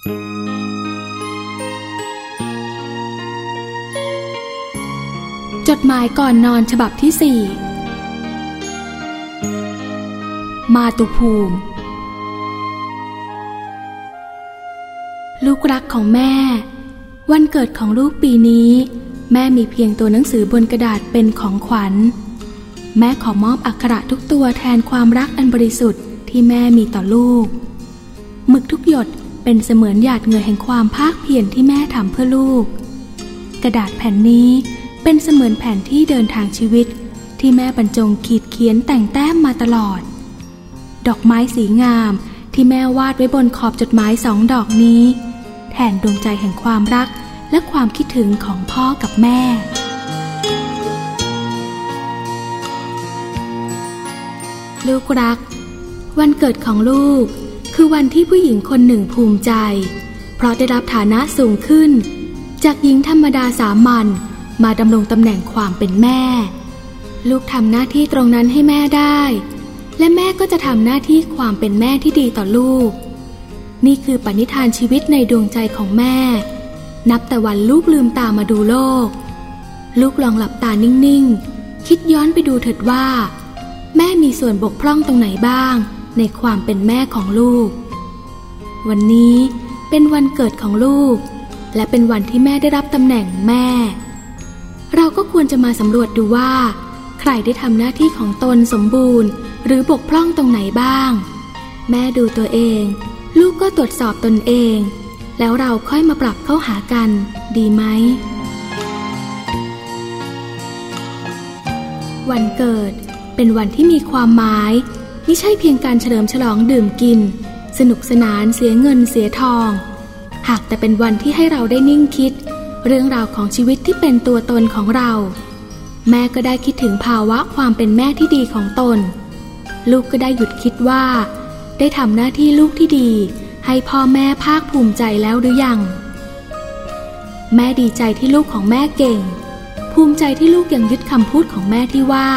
จดหมายก่อนนอนฉบับที่สี่มาตุภูมิ ลูกรักของแม่ วันเกิดของลูกปีนี้ แม่มีเพียงตัวหนังสือบนกระดาษเป็นของขวัญ แม่ขอมอบอักขระทุกตัวแทนความรักอันบริสุทธิ์ที่แม่มีต่อลูกหมึกทุกหยด เป็นเสมือนหยาดเหงื่อแห่งความภาคเพียรที่แม่ทำเพื่อลูก กระดาษแผ่นนี้เป็นเสมือนแผนที่เดินทางชีวิต ที่แม่บรรจงขีดเขียนแต่งแต้มมาตลอด ดอกไม้สีงามที่แม่วาดไว้บนขอบจดหมายสองดอกนี้ แทนดวงใจแห่งความรักและความคิดถึงของพ่อกับแม่ลูกรัก วันเกิดของลูก คือวันที่ผู้หญิงคนหนึ่งภูมิใจ เพราะได้รับฐานะสูงขึ้น จากหญิงธรรมดาสามัญมาดำรงตำแหน่งความเป็นแม่ ลูกทำหน้าที่ตรงนั้นให้แม่ได้ และแม่ก็จะทำหน้าที่ความเป็นแม่ที่ดีต่อลูก นี่คือปณิธานชีวิตในดวงใจของแม่ นับแต่วันลูกลืมตามาดูโลก ลูกลองหลับตานิ่งๆ คิดย้อนไปดูเถิดว่า แม่มีส่วนบกพร่องตรงไหนบ้าง ในความเป็นแม่ของลูก วันนี้เป็นวันเกิดของลูก และเป็นวันที่แม่ได้รับตำแหน่งแม่ เราก็ควรจะมาสำรวจดูว่า ใครได้ทำหน้าที่ของตนสมบูรณ์ หรือบกพร่องตรงไหนบ้าง แม่ดูตัวเอง ลูกก็ตรวจสอบตนเอง แล้วเราค่อยมาปรับเข้าหากัน ดีไหมวันเกิดเป็นวันที่มีความหมาย ม่ใช่เพียงการเฉลิมฉลองดื่มกิน สนุกสนานเสียเงินเสียทอง หากแต่เป็นวันที่ให้เราได้นิ่งคิด เรื่องราวของชีวิตที่เป็นตัวตนของเรา แม่ก็ได้คิดถึงภาวะความเป็นแม่ที่ดีของตน ลูกก็ได้หยุดคิดว่า ได้ทำหน้าที่ลูกที่ดี ให้พ่อแม่ภาคภูมิใจแล้วหรือยัง แม่ดีใจที่ลูกของแม่เก่ง ภูมิใจที่ลูกยังยึดคำพูดของแม่ที่ว่า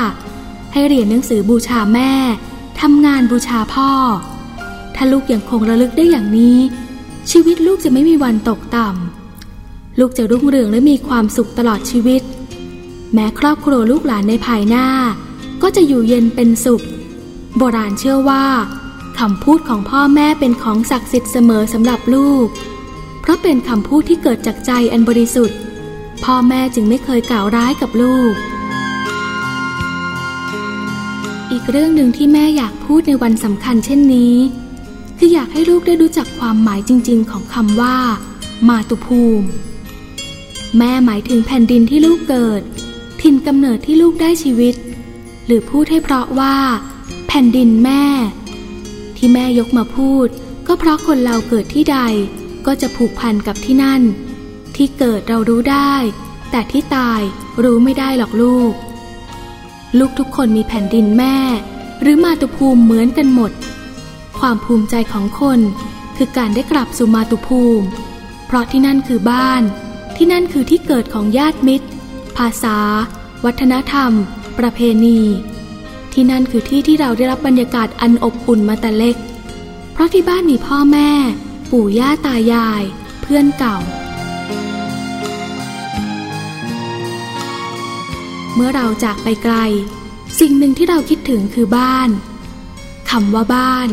ให้เรียนหนังสือบูชาแม่ ทำงานบูชาพ่อ ถ้าลูกยังคงระลึกได้อย่างนี้ ชีวิตลูกจะไม่มีวันตกต่ำ ลูกจะรุ่งเรืองและมีความสุขตลอดชีวิต แม้ครอบครัวลูกหลานในภายหน้า ก็จะอยู่เย็นเป็นสุข โบราณเชื่อว่าคำพูดของพ่อแม่เป็นของศักดิ์สิทธิ์เสมอสำหรับลูก เพราะเป็นคำพูดที่เกิดจากใจอันบริสุทธิ์ พ่อแม่จึงไม่เคยกล่าวร้ายกับลูก กเรื่องหนึ่งที่แม่อยากพูดในวันสำคัญเช่นนี้ คืออยากให้ลูกได้รู้จักความหมายจริง ๆ ของคำว่า มาตุภูมิ แม่หมายถึงแผ่นดินที่ลูกเกิด ถิ่นกำเนิดที่ลูกได้ชีวิต หรือพูดให้เพราะว่า แผ่นดินแม่ ที่แม่ยกมาพูด ก็เพราะคนเราเกิดที่ใด ก็จะผูกพันกับที่นั่น ที่เกิดเรารู้ได้ แต่ที่ตายรู้ไม่ได้หรอกลูก ลูกทุกคนมีแผ่นดินแม่ หรือมาตุภูมิเหมือนกันหมด ความภูมิใจของคนคือการได้กลับสู่มาตุภูมิ เพราะที่นั่นคือบ้าน ที่นั่นคือที่เกิดของญาติมิตร ภาษา วัฒนธรรม ประเพณี ที่นั่นคือที่ที่เราได้รับบรรยากาศอันอบอุ่นมาแต่เล็ก เพราะที่บ้านมีพ่อแม่ ปู่ย่าตายาย เพื่อนเก่า เมื่อเราจากไปไกล สิ่งหนึ่งที่เราคิดถึงคือบ้านคำว่าบ้าน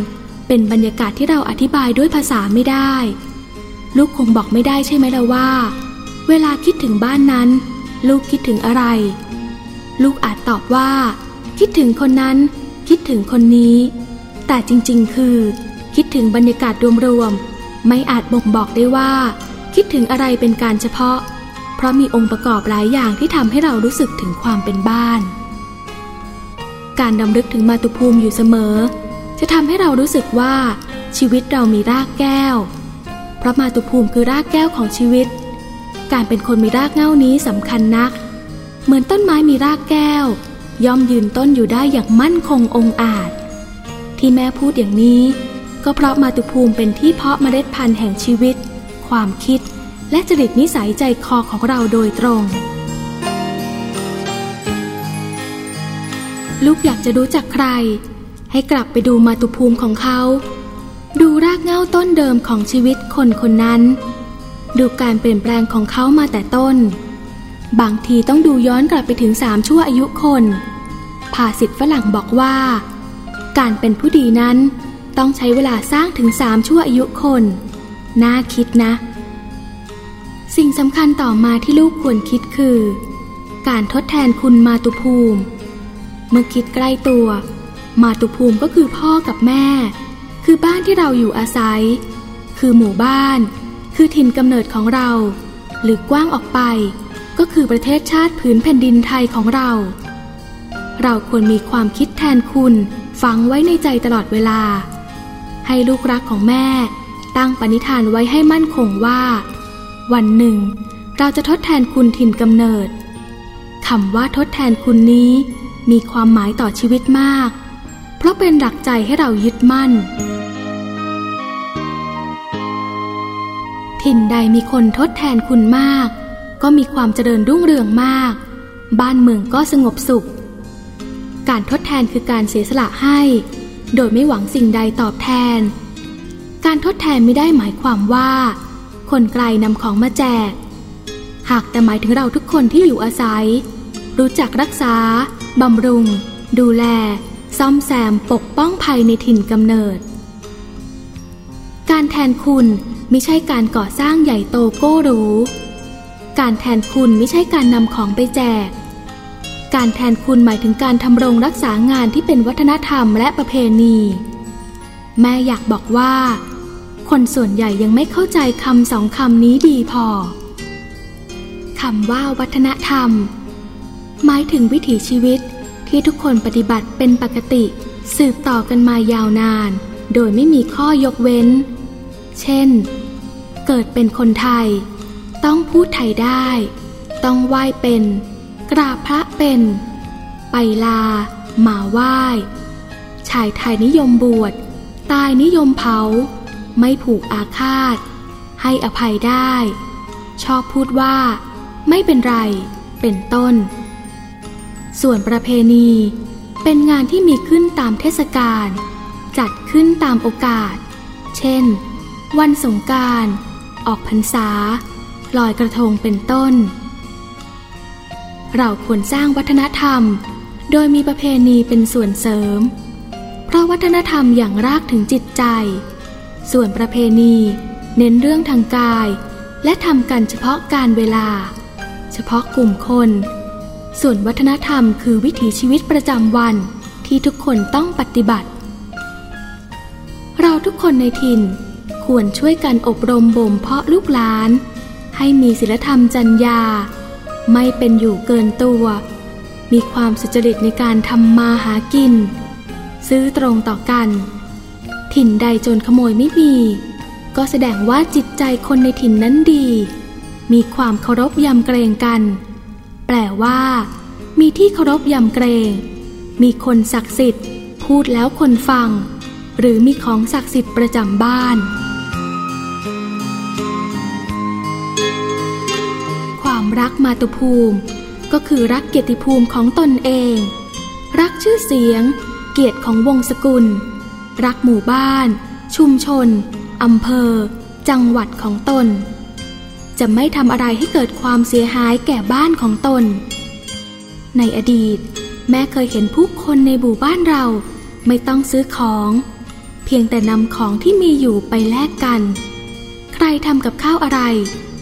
เป็นบรรยากาศที่เราอธิบายด้วยภาษาไม่ได้ ลูกคงบอกไม่ได้ใช่ไหมล่ะว่า เวลาคิดถึงบ้านนั้น ลูกคิดถึงอะไร ลูกอาจตอบว่า คิดถึงคนนั้น คิดถึงคนนี้ แต่จริงๆ คือ คิดถึงบรรยากาศรวมๆไม่อาจบ่งบอกได้ว่า คิดถึงอะไรเป็นการเฉพาะ เพราะมีองค์ประกอบหลายอย่างที่ทำให้เรารู้สึกถึงความเป็นบ้าน การดำลึกถึงมาตุภูมิอยู่เสมอ จะทำให้เรารู้สึกว่าชีวิตเรามีรากแก้ว เพราะมาตุภูมิคือรากแก้วของชีวิต การเป็นคนมีรากเง้านี้สำคัญนัก เหมือนต้นไม้มีรากแก้ว ย่อมยืนต้นอยู่ได้อย่างมั่นคงองอาจ ที่แม่พูดอย่างนี้ ก็เพราะมาตุภูมิเป็นที่เพาะเมล็ดพันธุ์แห่งชีวิต ความคิด และจริตนิสัยใจคอของเราโดยตรง ลูกอยากจะรู้จักใคร ให้กลับไปดูมาตุภูมิของเขา ดูรากเหง้าต้นเดิมของชีวิตคนคนนั้น ดูการเปลี่ยนแปลงของเขามาแต่ต้น บางทีต้องดูย้อนกลับไปถึงสามชั่วอายุคนภาษิตฝรั่งบอกว่า การเป็นผู้ดีนั้นต้องใช้เวลาสร้างถึงสามชั่วอายุคน น่าคิดนะ สิ่งสำคัญต่อมาที่ลูกควรคิดคือ การทดแทนคุณมาตุภูมิ เมื่อคิดใกล้ตัว มาตุภูมิก็คือพ่อกับแม่ คือบ้านที่เราอยู่อาศัย คือหมู่บ้าน คือถิ่นกำเนิดของเรา หรือกว้างออกไป ก็คือประเทศชาติผืนแผ่นดินไทยของเรา เราควรมีความคิดแทนคุณฝังไว้ในใจตลอดเวลา ให้ลูกรักของแม่ ตั้งปณิธานไว้ให้มั่นคงว่า วันหนึ่ง เราจะทดแทนคุณถิ่นกำเนิดคำว่าทดแทนคุณนี้มีความหมายต่อชีวิตมาก เพราะเป็นหลักใจให้เรายึดมั่น ถิ่นใดมีคนทดแทนคุณมาก ก็มีความเจริญรุ่งเรืองมาก บ้านเมืองก็สงบสุข การทดแทนคือการเสียสละให้ โดยไม่หวังสิ่งใดตอบแทน การทดแทนไม่ได้หมายความว่า คนไกลนำของมาแจก หากแต่หมายถึงเราทุกคนที่อยู่อาศัย รู้จักรักษา บำรุง ดูแล ซ่อมแซมปกป้องภัยในถิ่นกำเนิด การแทนคุณไม่ใช่การก่อสร้างใหญ่โตโก้หรูการแทนคุณไม่ใช่การนำของไปแจก การแทนคุณหมายถึงการทำรงรักษางานที่เป็นวัฒนธรรมและประเพณี แม่อยากบอกว่า คนส่วนใหญ่ยังไม่เข้าใจคำสองคำนี้ดีพอคำว่าวัฒนธรรม หมายถึงวิถีชีวิตที่ทุกคนปฏิบัติเป็นปกติ สืบต่อกันมายาวนาน โดยไม่มีข้อยกเว้น เช่น เกิดเป็นคนไทย ต้องพูดไทยได้ ต้องไหว้เป็น กราบพระเป็น ไปลาหมาไหว้ ชายไทยนิยมบวช ตายนิยมเผา ไม่ผูกอาฆาต ให้อภัยได้ ชอบพูดว่า ไม่เป็นไร เป็นต้น ส่วนประเพณี เป็นงานที่มีขึ้นตามเทศกาลจัดขึ้นตามโอกาส เช่น วันสงการออกพรรษา ลอยกระทงเป็นต้น เราควรสร้างวัฒนธรรม โดยมีประเพณีเป็นส่วนเสริม เพราะวัฒนธรรมอย่างรากถึงจิตใจ ส่วนประเพณี เน้นเรื่องทางกาย และทำกันเฉพาะการเวลา เฉพาะกลุ่มคน ส่วนวัฒนธรรมคือวิถีชีวิตประจำวันที่ทุกคนต้องปฏิบัติ เราทุกคนในถิ่นควรช่วยกันอบรมบ่มเพาะลูกหลาน ให้มีศีลธรรมจัญญา ไม่เป็นอยู่เกินตัว มีความสุจริตในการทำมาหากิน ซื้อตรงต่อกัน ถิ่นใดจนขโมยไม่มี ก็แสดงว่าจิตใจคนในถิ่นนั้นดี มีความเคารพยำเกรงกัน แปลว่า มีที่เคารพยำเกรง มีคนศักดิ์สิทธิ์ พูดแล้วคนฟัง หรือมีของศักดิ์สิทธิ์ประจำบ้าน ความรักมาตุภูมิ ก็คือรักเกียรติภูมิของตนเอง รักชื่อเสียง เกียรติของวงศกุล รักหมู่บ้าน ชุมชนอำเภอ จังหวัดของตน จะไม่ทำอะไรให้เกิดความเสียหายแก่บ้านของตน ในอดีต แม่เคยเห็นผู้คนในหมู่บ้านเราไม่ต้องซื้อของ เพียงแต่นำของที่มีอยู่ไปแลกกัน ใครทำกับข้าวอะไร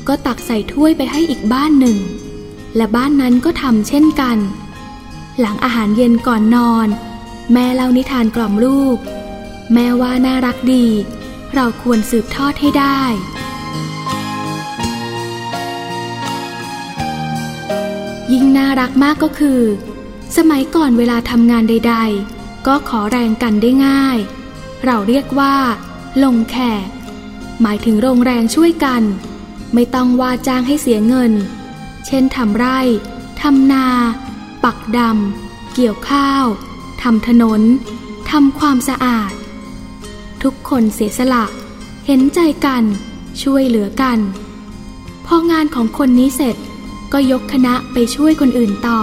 ก็ตักใส่ถ้วยไปให้อีกบ้านหนึ่ง และบ้านนั้นก็ทำเช่นกัน หลังอาหารเย็นก่อนนอน แม่เล่านิทานกล่อมลูก แม่ว่าน่ารักดี เราควรสืบทอดให้ได้ยิ่งน่ารักมากก็คือ สมัยก่อนเวลาทำงานใด ๆ ก็ขอแรงกันได้ง่าย เราเรียกว่า ลงแขก หมายถึงโรงแรงช่วยกัน ไม่ต้องว่าจ้างให้เสียเงิน เช่นทำไร่ทำนา ปักดำเกี่ยวข้าวทำถนนทำความสะอาด ทุกคนเสียสละ เห็นใจกัน ช่วยเหลือกัน พองานของคนนี้เสร็จก็ยกคณะไปช่วยคนอื่นต่อ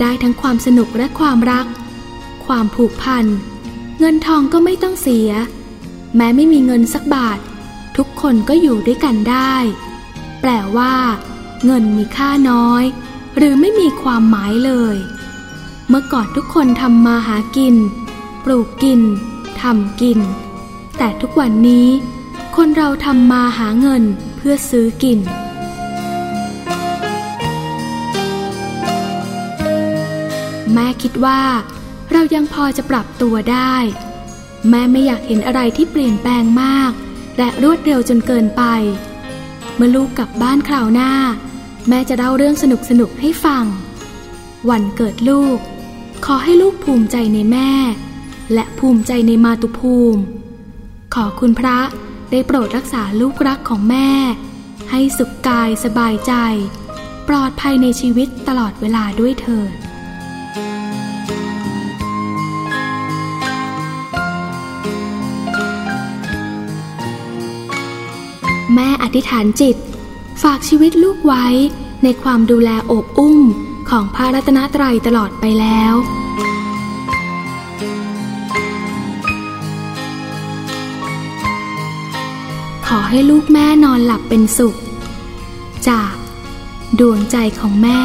ได้ทั้งความสนุกและความรัก ความผูกพัน เงินทองก็ไม่ต้องเสีย แม้ไม่มีเงินสักบาท ทุกคนก็อยู่ด้วยกันได้ แปลว่า เงินมีค่าน้อย หรือไม่มีความหมายเลย เมื่อก่อนทุกคนทำมาหากิน ปลูกกิน ทำกิน แต่ทุกวันนี้คนเราทำมาหาเงินเพื่อซื้อกิน แม่คิดว่า เรายังพอจะปรับตัวได้ แม่ไม่อยากเห็นอะไรที่เปลี่ยนแปลงมาก และรวดเร็วจนเกินไป เมื่อลูกกลับบ้านคราวหน้า แม่จะเล่าเรื่องสนุกสนุกให้ฟัง วันเกิดลูก ขอให้ลูกภูมิใจในแม่ และภูมิใจในมาตุภูมิ ขอคุณพระได้โปรดรักษาลูกรักของแม่ ให้สุขกายสบายใจ ปลอดภัยในชีวิตตลอดเวลาด้วยเถิดแม่อธิษฐานจิต ฝากชีวิตลูกไว้ในความดูแลอบอุ้มของพระรัตนตรัยตลอดไปแล้ว ให้ลูกแม่นอนหลับเป็นสุข จาก ดวงใจของแม่